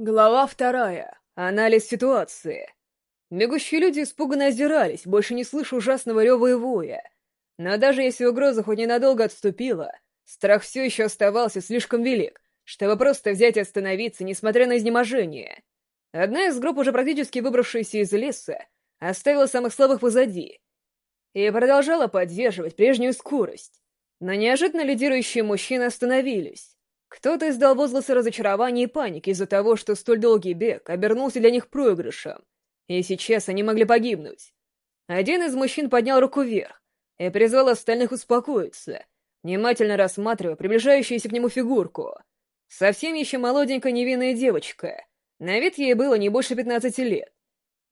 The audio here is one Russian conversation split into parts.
Глава вторая. Анализ ситуации. Бегущие люди испуганно озирались, больше не слыша ужасного рева и воя. Но даже если угроза хоть ненадолго отступила, страх все еще оставался слишком велик, чтобы просто взять и остановиться, несмотря на изнеможение. Одна из групп, уже практически выбравшаяся из леса, оставила самых слабых позади и продолжала поддерживать прежнюю скорость. Но неожиданно лидирующие мужчины остановились. Кто-то издал возгласы разочарования и паники из-за того, что столь долгий бег обернулся для них проигрышем, и сейчас они могли погибнуть. Один из мужчин поднял руку вверх и призвал остальных успокоиться, внимательно рассматривая приближающуюся к нему фигурку. Совсем еще молоденькая невинная девочка. На вид ей было не больше 15 лет.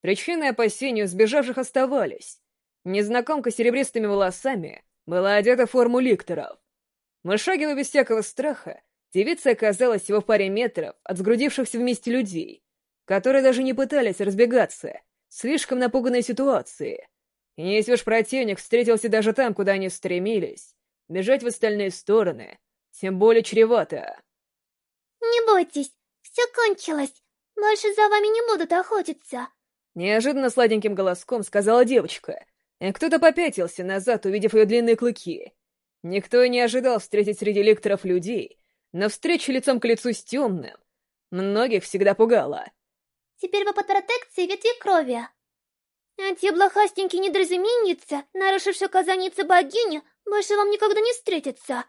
Причины опасению сбежавших оставались. Незнакомка с серебристыми волосами была одета в форму ликторов. Вышагивая без всякого страха, Девица оказалась всего в паре метров от сгрудившихся вместе людей, которые даже не пытались разбегаться, слишком напуганной ситуации. И если уж противник встретился даже там, куда они стремились, бежать в остальные стороны, тем более чревато. «Не бойтесь, все кончилось. Больше за вами не будут охотиться», — неожиданно сладеньким голоском сказала девочка, и кто-то попятился назад, увидев ее длинные клыки. Никто и не ожидал встретить среди лекторов людей, но встреча лицом к лицу с темным многих всегда пугала. «Теперь вы под протекцией ветви крови. А те блохастенькие недоразуменницы, нарушившие казаницы богини, больше вам никогда не встретятся».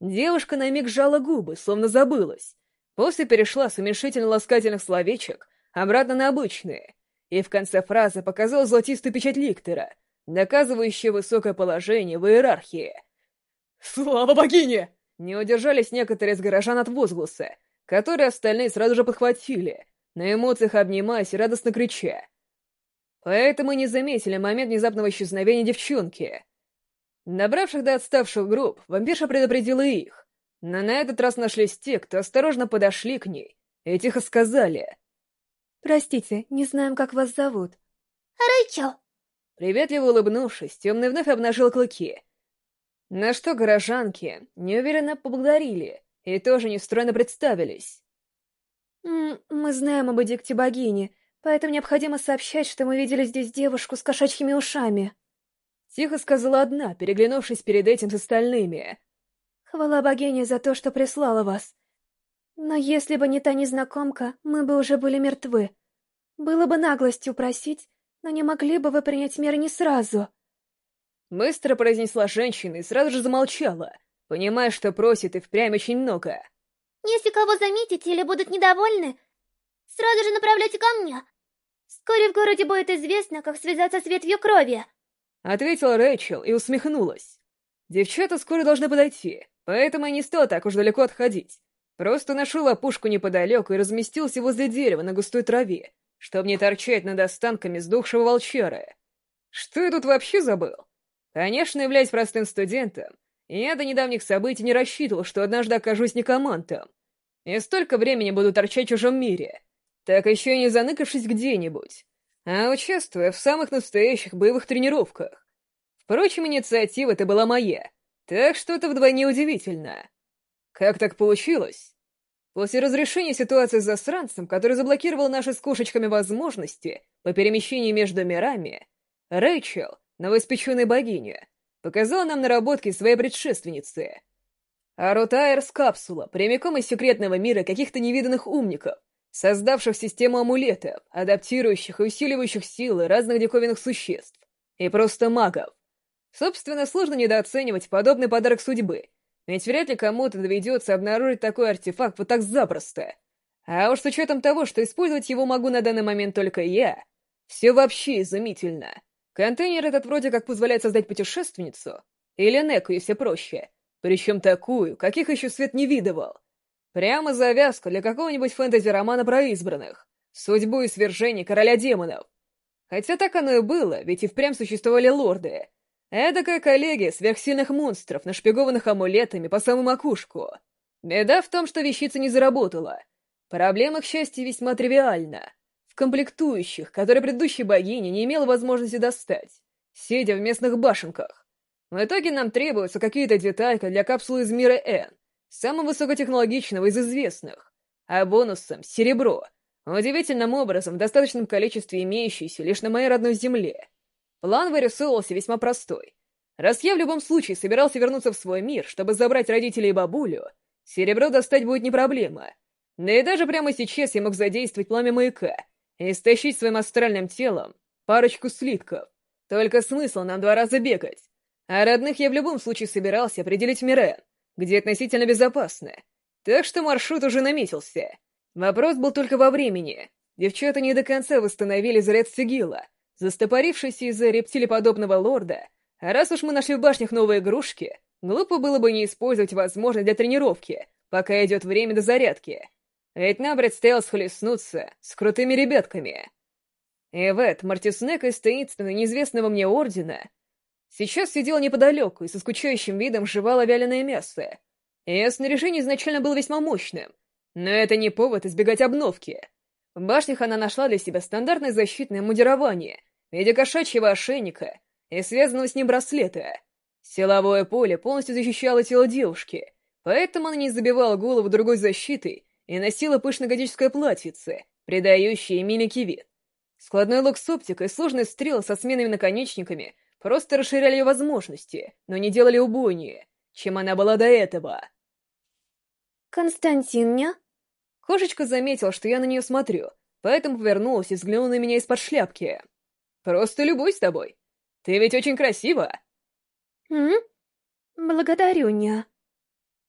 Девушка на миг сжала губы, словно забылась. После перешла с уменьшительно-ласкательных словечек обратно на обычные, и в конце фразы показала золотистую печать ликтора, доказывающую высокое положение в иерархии. «Слава богине!» Не удержались некоторые из горожан от возгласа, которые остальные сразу же подхватили, на эмоциях обнимаясь и радостно крича. Поэтому не заметили момент внезапного исчезновения девчонки. Набравших до отставших групп, вампирша предупредила их, но на этот раз нашлись те, кто осторожно подошли к ней и тихо сказали. «Простите, не знаем, как вас зовут». «Рэйчел». Приветливо улыбнувшись, Темный вновь обнажил клыки — на что горожанки неуверенно поблагодарили и тоже нестройно представились. «Мы знаем об эдикте богини, поэтому необходимо сообщать, что мы видели здесь девушку с кошачьими ушами». Тихо сказала одна, переглянувшись перед этим с остальными. «Хвала богине за то, что прислала вас. Но если бы не та незнакомка, мы бы уже были мертвы. Было бы наглостью просить, но не могли бы вы принять меры не сразу». Быстро произнесла женщина и сразу же замолчала, понимая, что просит и впрямь очень много. «Если кого заметите или будут недовольны, сразу же направляйте ко мне. Вскоре в городе будет известно, как связаться с ветвью крови». Ответила Рэйчел и усмехнулась. Девчата скоро должны подойти, поэтому я не стал так уж далеко отходить. Просто нашел опушку неподалеку и разместился возле дерева на густой траве, чтобы не торчать над останками сдохшего волчара. Что я тут вообще забыл? Конечно, являясь простым студентом, я до недавних событий не рассчитывал, что однажды окажусь некомантом. И столько времени буду торчать в чужом мире, так еще и не заныкавшись где-нибудь, а участвуя в самых настоящих боевых тренировках. Впрочем, инициатива это была моя, так что это вдвойне удивительно. Как так получилось? После разрешения ситуации с засранцем, который заблокировал наши с кошечками возможности по перемещению между мирами, Рэйчел новоиспеченной богиня, показала нам наработки своей предшественницы. Арутайрс капсула, прямиком из секретного мира каких-то невиданных умников, создавших систему амулетов, адаптирующих и усиливающих силы разных диковинных существ. И просто магов. Собственно, сложно недооценивать подобный подарок судьбы, ведь вряд ли кому-то доведется обнаружить такой артефакт вот так запросто. А уж с учетом того, что использовать его могу на данный момент только я, все вообще изумительно. Контейнер этот вроде как позволяет создать путешественницу, или неку, если проще, причем такую, каких еще свет не видывал. Прямо завязка для какого-нибудь фэнтези-романа про избранных, судьбу и свержение короля демонов. Хотя так оно и было, ведь и впрямь существовали лорды. Эдакая коллегия сверхсильных монстров, нашпигованных амулетами по самую макушку. Беда в том, что вещица не заработала. Проблема, к счастью, весьма тривиальна комплектующих, которые предыдущая богиня не имела возможности достать, сидя в местных башенках. В итоге нам требуются какие-то детальки для капсулы из мира N, самого высокотехнологичного из известных. а бонусом — серебро, удивительным образом в достаточном количестве имеющееся лишь на моей родной земле. План вырисовывался весьма простой. Раз я в любом случае собирался вернуться в свой мир, чтобы забрать родителей и бабулю, серебро достать будет не проблема. Да и даже прямо сейчас я мог задействовать пламя маяка и стащить своим астральным телом парочку слитков. Только смысл нам два раза бегать. А родных я в любом случае собирался определить Мирен, где относительно безопасно. Так что маршрут уже наметился. Вопрос был только во времени. Девчата не до конца восстановили заряд сигила, застопорившийся из-за рептилиподобного лорда, а раз уж мы нашли в башнях новые игрушки, глупо было бы не использовать возможность для тренировки, пока идет время до зарядки. Ведь нам предстояло схлестнуться с крутыми ребятками. Эвет, Мартиснек из таинственного неизвестного мне ордена сейчас сидел неподалеку и со скучающим видом жевала вяленое мясо. Ее снаряжение изначально было весьма мощным, но это не повод избегать обновки. В башнях она нашла для себя стандартное защитное мудирование в виде кошачьего ошейника и связанного с ним браслета. Силовое поле полностью защищало тело девушки, поэтому она не забивала голову другой защитой и носила пышно-готическое платьице, придающее миленький вид. Складной лук с оптикой и сложные стрелы со сменными наконечниками просто расширяли ее возможности, но не делали убойнее, чем она была до этого. «Константиння?» Кошечка заметила, что я на нее смотрю, поэтому повернулась и взглянула на меня из-под шляпки. «Просто любуюсь тобой. Ты ведь очень красива!» «М? Благодарю, ня».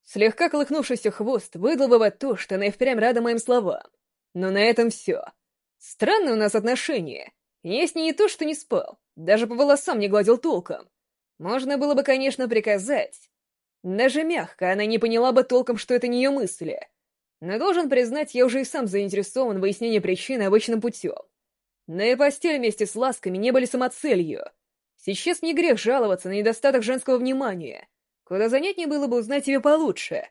Слегка колыхнувшийся хвост выдал то, что она и впрямь рада моим словам. Но на этом все. Странное у нас отношения. Я с ней не то, что не спал, даже по волосам не гладил толком. Можно было бы, конечно, приказать. Даже мягко она не поняла бы толком, что это не ее мысли. Но должен признать, я уже и сам заинтересован в выяснении причины обычным путем. Но и постель вместе с ласками не были самоцелью. Сейчас не грех жаловаться на недостаток женского внимания. Куда занятнее было бы узнать ее получше.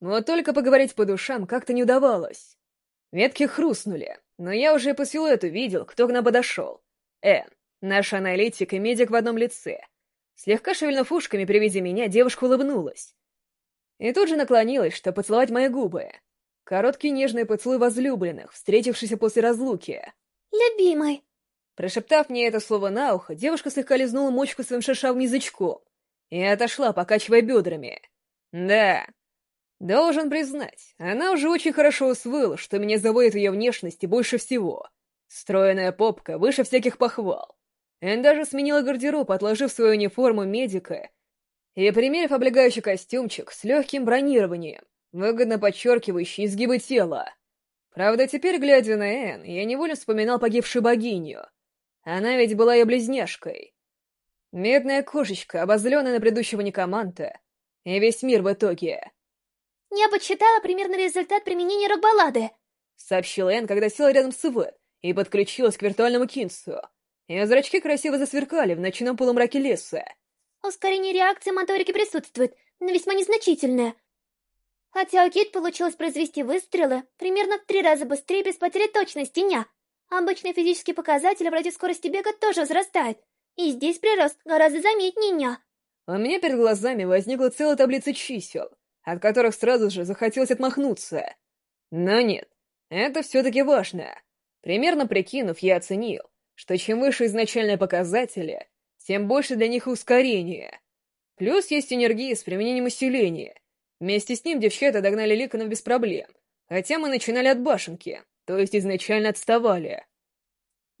Вот только поговорить по душам как-то не удавалось. Ветки хрустнули, но я уже по силуэту видел, кто к нам подошел. Эн, наш аналитик и медик в одном лице. Слегка шевельнув ушками при виде меня, девушка улыбнулась. И тут же наклонилась, чтобы поцеловать мои губы. Короткий нежный поцелуй возлюбленных, встретившийся после разлуки. «Любимый!» Прошептав мне это слово на ухо, девушка слегка лизнула мочку своим шершавым язычком и отошла, покачивая бедрами. Да, Должен признать, она уже очень хорошо усвоила, что меня заводит ее внешности больше всего. Стройная попка выше всяких похвал. Эн даже сменила гардероб, отложив свою униформу медика и примерив облегающий костюмчик с легким бронированием, выгодно подчеркивающий изгибы тела. Правда, теперь, глядя на Эн, я невольно вспоминал погибшую богиню. Она ведь была ее близняшкой. Медная кошечка, обозленная на предыдущего некоманта, и весь мир в итоге — «Я подсчитала примерный результат применения рок-баллады», — сообщила Энн, когда села рядом с Ивет и подключилась к виртуальному кинцу. Ее зрачки красиво засверкали в ночном полумраке леса. «Ускорение реакции моторики присутствует, но весьма незначительное. Хотя у Кит получилось произвести выстрелы примерно в три раза быстрее без потери точности, ня. Обычные физические показатели вроде скорости бега тоже возрастают, и здесь прирост гораздо заметнее, ня». У меня перед глазами возникла целая таблица чисел — от которых сразу же захотелось отмахнуться. Но нет, это все-таки важно. Примерно прикинув, я оценил, что чем выше изначальные показатели, тем больше для них ускорение. Плюс есть энергия с применением усиления. Вместе с ним девчата догнали Ликонов без проблем, хотя мы начинали от башенки, то есть изначально отставали.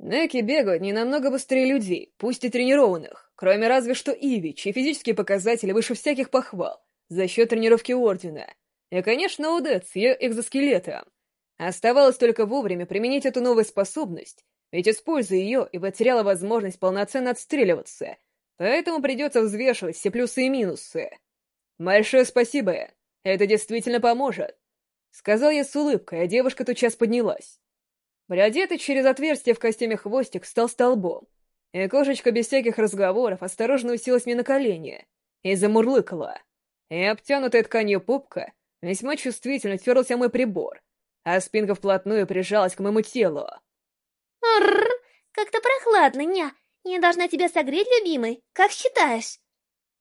Неки бегают не намного быстрее людей, пусть и тренированных, кроме разве что Иви, чьи физические показатели выше всяких похвал, за счет тренировки Ордена. И, конечно, Удет с ее экзоскелетом. Оставалось только вовремя применить эту новую способность, ведь, используя ее, и потеряла возможность полноценно отстреливаться, поэтому придется взвешивать все плюсы и минусы. «Большое спасибо, это действительно поможет», — сказал я с улыбкой, а девушка тотчас поднялась. Приодетый через отверстие в костюме хвостик стал столбом, и кошечка без всяких разговоров осторожно уселась мне на колени и замурлыкала и обтянутая тканью попка весьма чувствительно терлся мой прибор, а спинка вплотную прижалась к моему телу. Рррр, как-то прохладно, ня. Я должна тебя согреть, любимый, как считаешь?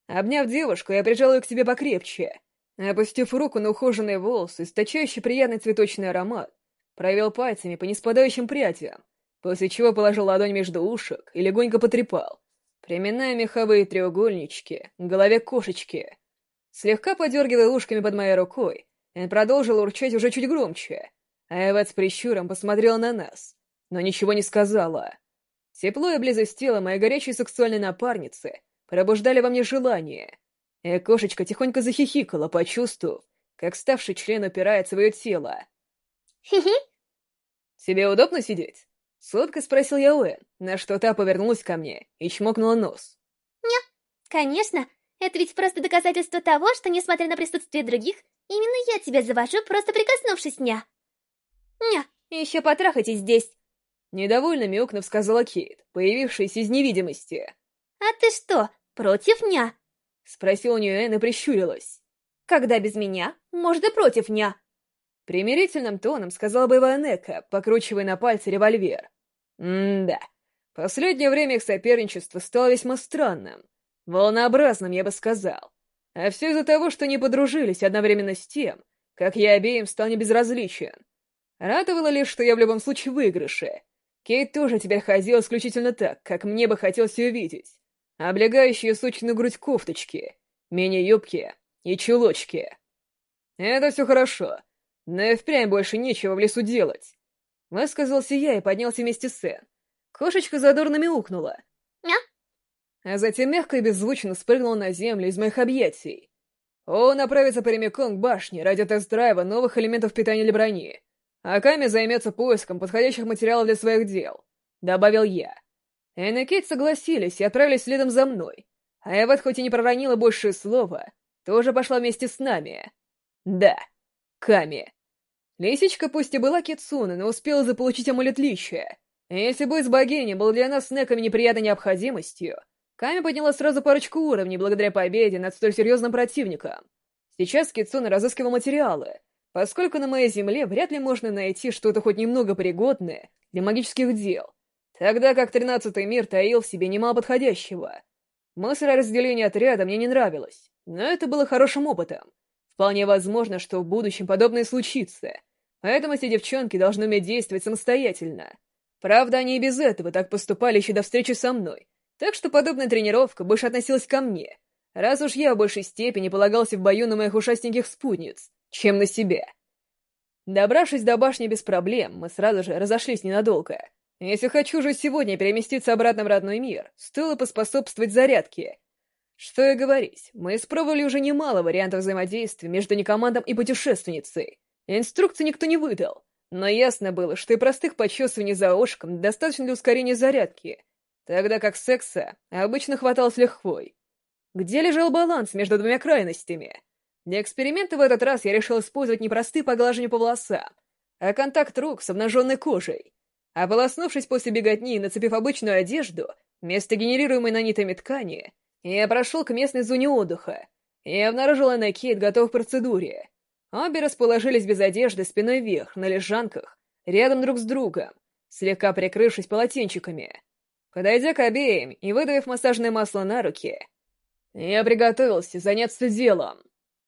Обняв девушку, я прижал ее к себе покрепче. Опустив руку на ухоженные волосы, источающий приятный цветочный аромат, провел пальцами по неспадающим прядям, после чего положил ладонь между ушек и легонько потрепал, приминая меховые треугольнички к голове кошечки. Слегка подергивая ушками под моей рукой, он продолжил урчать уже чуть громче, а Эвет с прищуром посмотрела на нас, но ничего не сказала. Тепло и близость тела моей горячей сексуальной напарницы пробуждали во мне желание, и кошечка тихонько захихикала, почувствовав, как ставший член упирает свое тело. Хи-хи. «Тебе удобно сидеть?» — сладко спросил я Уэн, на что та повернулась ко мне и чмокнула нос. Нет, конечно. Это ведь просто доказательство того, что, несмотря на присутствие других, именно я тебя завожу, просто прикоснувшись, ня. Ня, еще потрахайтесь здесь. Недовольно мяукнув, сказала Кейт, появившаяся из невидимости. А ты что, против ня? Спросила у нее Энн и прищурилась. Когда без меня, может и против ня. Примирительным тоном сказала боевая Нека, покручивая на пальце револьвер. М-да. Последнее время их соперничество стало весьма странным. Волнообразным, я бы сказал. А все из-за того, что не подружились одновременно с тем, как я обеим стал небезразличен. Радовало лишь, что я в любом случае выигрыше. Кейт тоже теперь ходила исключительно так, как мне бы хотелось ее видеть. Облегающие сочную грудь кофточки, мини-юбки и чулочки. Это все хорошо, но и впрямь больше нечего в лесу делать. Высказался я и поднялся вместе с Эн. Кошечка задорно мяукнула. Мя. А затем мягко и беззвучно спрыгнул на землю из моих объятий. О, направится прямиком к башне ради тест-драйва новых элементов питания для брони. А Ками займется поиском подходящих материалов для своих дел, добавил я. Энн и Кейт согласились и отправились следом за мной. А Эвет, хоть и не проронила больше слова, тоже пошла вместе с нами. Да, Ками. Лисичка пусть и была Кицуна, но успела заполучить амулет личия. Если бой с богиней был для нас с Неками неприятной необходимостью, Ками подняла сразу парочку уровней благодаря победе над столь серьезным противником. Сейчас Кицуна разыскивал материалы, поскольку на моей земле вряд ли можно найти что-то хоть немного пригодное для магических дел, тогда как тринадцатый мир таил в себе немало подходящего. Мысль о разделении отряда мне не нравилась, но это было хорошим опытом. Вполне возможно, что в будущем подобное случится, поэтому эти девчонки должны уметь действовать самостоятельно. Правда, они и без этого так поступали еще до встречи со мной, так что подобная тренировка больше относилась ко мне, раз уж я в большей степени полагался в бою на моих ушастеньких спутниц, чем на себя. Добравшись до башни без проблем, мы сразу же разошлись ненадолго. Если хочу же сегодня переместиться обратно в родной мир, стоило поспособствовать зарядке. Что и говорить, мы испробовали уже немало вариантов взаимодействия между некомандом и путешественницей. Инструкции никто не выдал, но ясно было, что и простых почесываний за ушком достаточно для ускорения зарядки, тогда как секса обычно хватало с лихвой. Где лежал баланс между двумя крайностями? Для эксперимента в этот раз я решил использовать не простые поглаживания по волосам, а контакт рук с обнаженной кожей. Ополоснувшись после беготни и нацепив обычную одежду, вместо генерируемой нанитами ткани, я прошел к местной зоне отдыха и обнаружил Анна Кейт готов к процедуре. Обе расположились без одежды спиной вверх, на лежанках, рядом друг с другом, слегка прикрывшись полотенчиками. Подойдя к обеим и выдавив массажное масло на руки, я приготовился заняться делом.